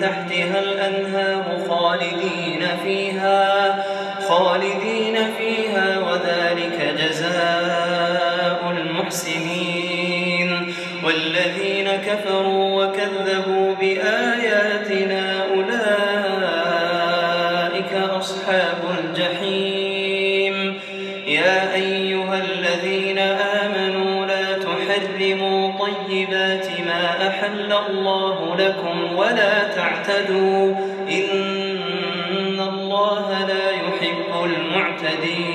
تحتها الأنهار خالدين فيها خالدين فيها وذلك جزاء المحسنين. تعتدوا إن الله لا يحب المعتدين.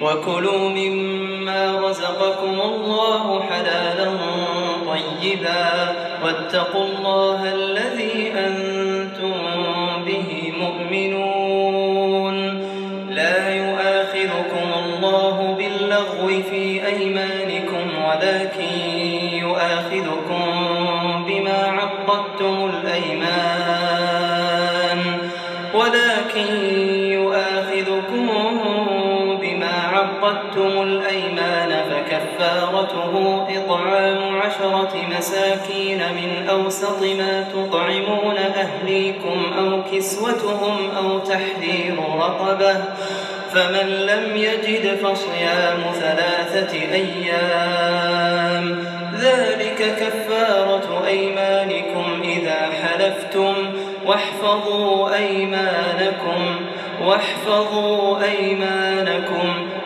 وكلوا مما رزقكم الله حلالا طيبا. واتقوا الله الذي عقدتم الأيمان فكفارته إطعام عشرة مساكين من أوسط ما تطعمون أهليكم أو كسوتهم أو تحرير رقبة فمن لم يجد فصيام ثلاثة أيام ذلك كفارة أيمانكم إذا حلفتم واحفظوا أيمانكم واحفظوا أيمانكم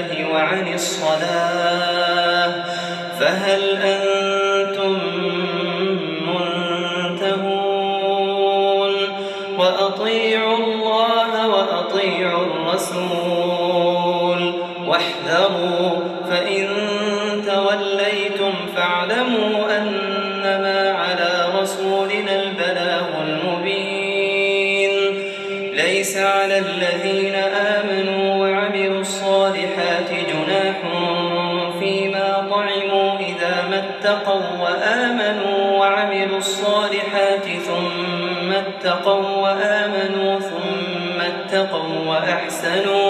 الله وعن الصلاة. فهل أنتم اتقوا وآمنوا ثم اتقوا وأحسنوا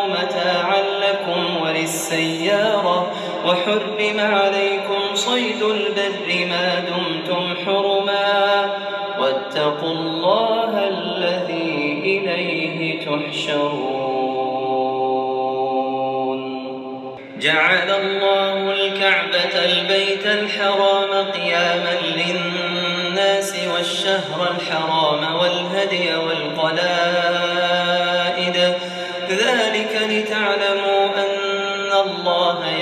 لكم وللسيارة وحرم عليكم صيد البر ما دمتم حرما واتقوا الله الذي إليه تحشرون. جعل الله الكعبة البيت الحرام قياما للناس والشهر الحرام والهدي والقلائد. ذلك الله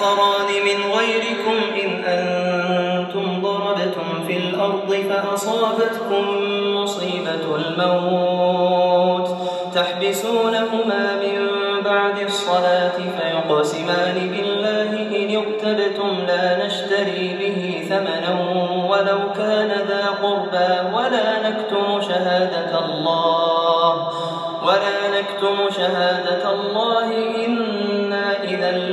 آخران من غيركم إن أنتم ضربتم في الأرض فأصابتكم مصيبة الموت. تحبسونهما من بعد الصلاة فيقسمان بالله إن اقتبتم لا نشتري به ثمنا ولو كان ذا قربى ولا نكتم شهادة الله. ولا نكتم شهادة الله إنا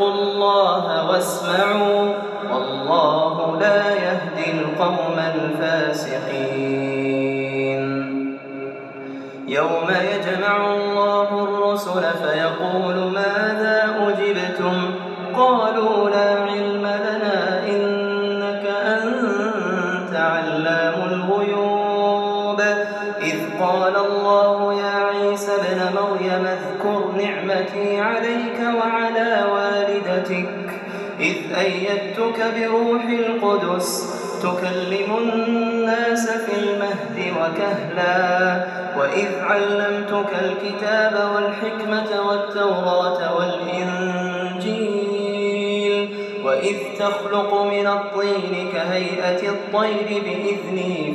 واتقوا الله واسمعوا والله لا يهدي القوم الفاسقين. يوم يجمع الله الرسل فيقول ماذا أجبتم؟ قالوا لا علم لنا إنك أنت علام الغيوب. إذ قال الله يا عيسى ابن مريم اذكر نعمتي عليك والدتك إذ أيدتك بروح القدس تكلم الناس في المهد وكهلا وإذ علمتك الكتاب والحكمة والتوراة والإنجيل وإذ تخلق من الطين كهيئة الطير بإذني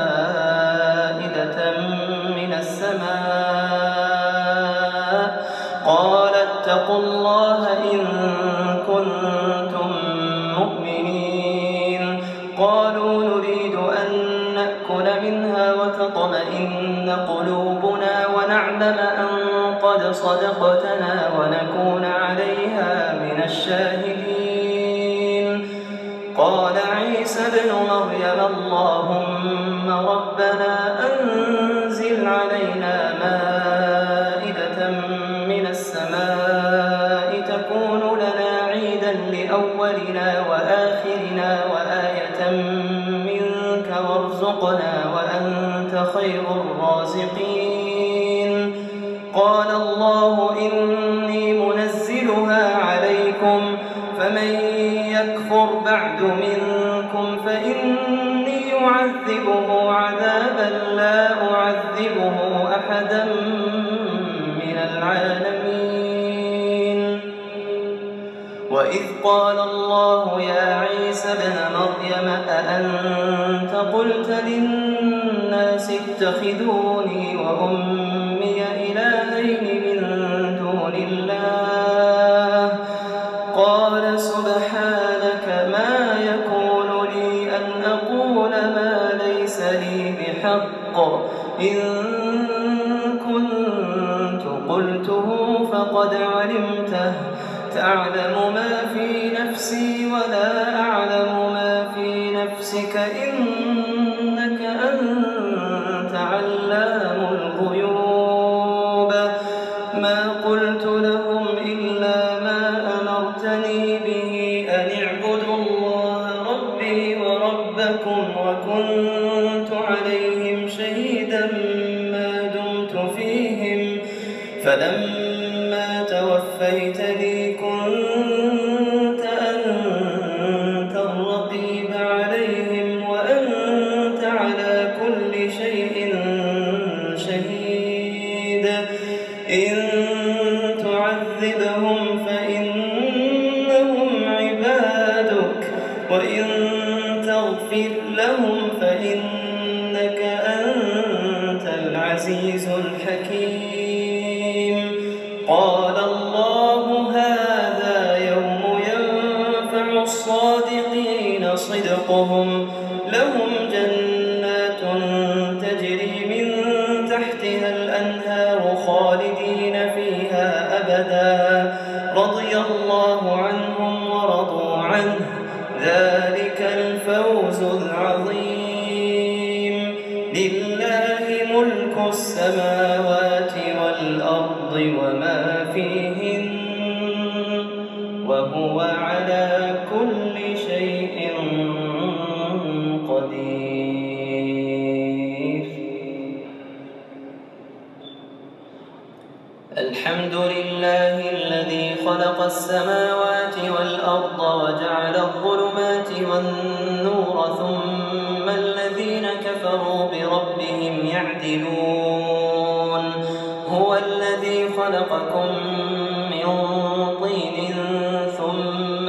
كنتم مؤمنين. قالوا نريد أن نأكل منها وتطمئن قلوبنا ونعلم أن قد صدقتنا ونكون قلت للناس اتخذوني وأمي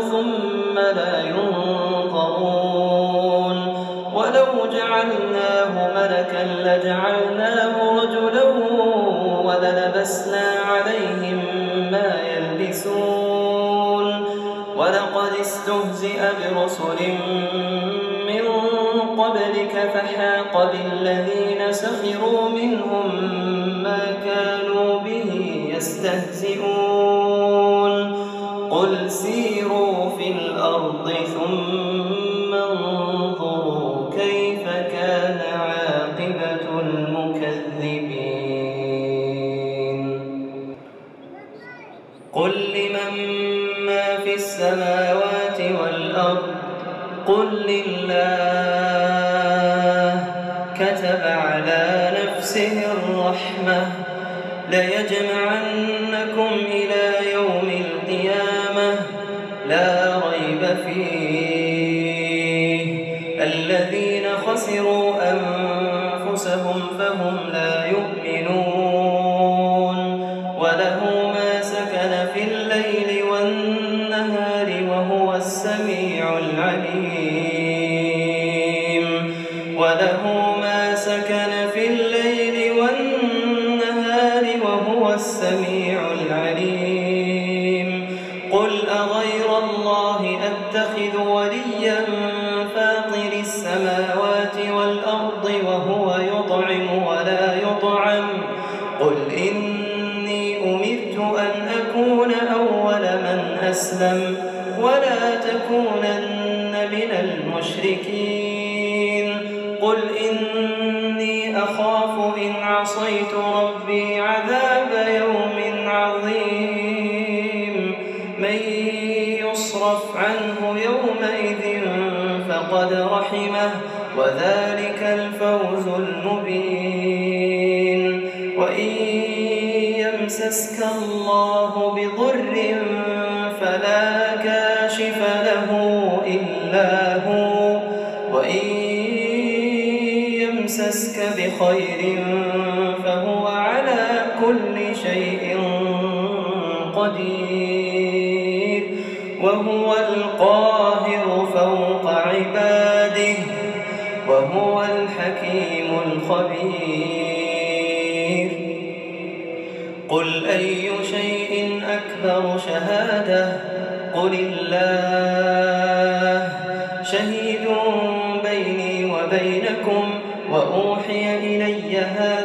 ثم لا ينظرون ولو جعلناه ملكا لجعلناه رجلا وللبسنا عليهم ما يلبسون. ولقد استهزئ برسل من قبلك فحاق بالذين سخروا منهم ما كانوا به يستهزئون. قل الأرض ثم انظروا كيف كان عاقبة المكذبين. قل لمن ما في السماوات والأرض؟ قل لله. كتب على نفسه الرحمة. ليجمعنكم والأرض وهو يطعم ولا يطعم. قل إني أمرت أن أكون أول من أسلم ولا تكونن من المشركين. قل إني يمسسك الله لكم وأوحي إلي هذا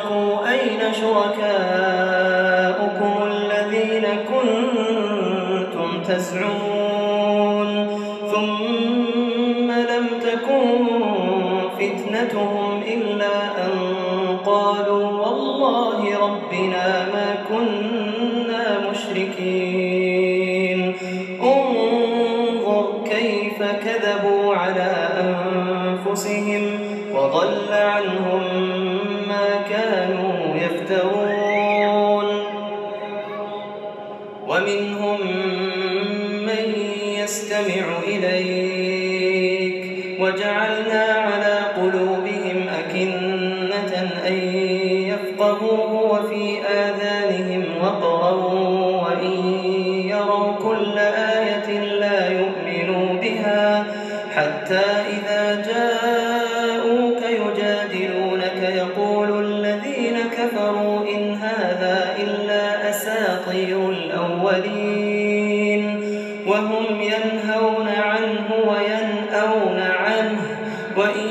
اتقوا أين شركاؤكم الذين كنتم تزعمون quan ý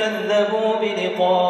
كذبوا بلقاء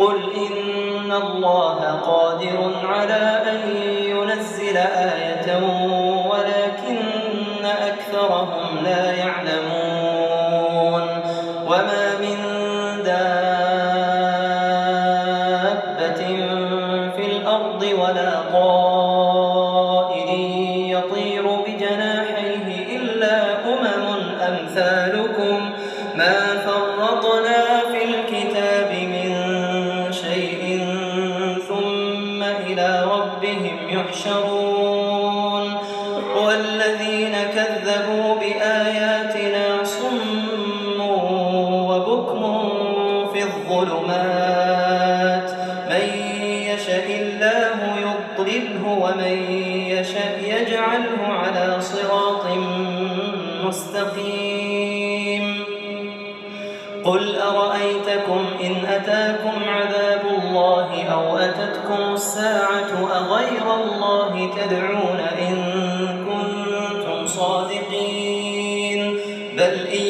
قل إن الله قادر على أن بل إن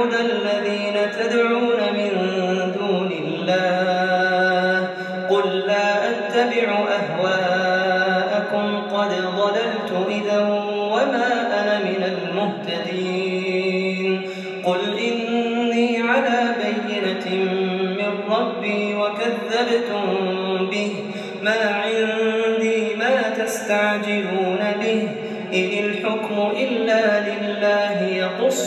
أعبد الذين تدعون من دون الله قل لا أتبع أهواءكم قد ضللت إذا وما أنا من المهتدين قل إني على بينة من ربي وكذبتم به ما عندي ما تستعجلون به إن الحكم إلا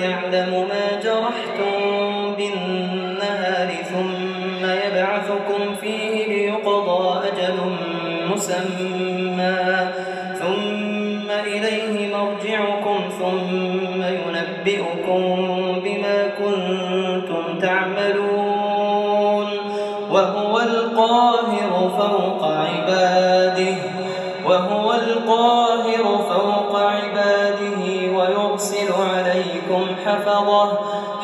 ويعلم ما جرحتم بالنهار ثم يبعثكم فيه ليقضى أجل مسمى.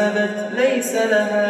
كسبت ليس لها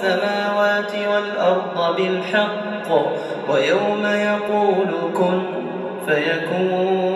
السماوات والأرض بالحق ويوم يقول كن فيكون.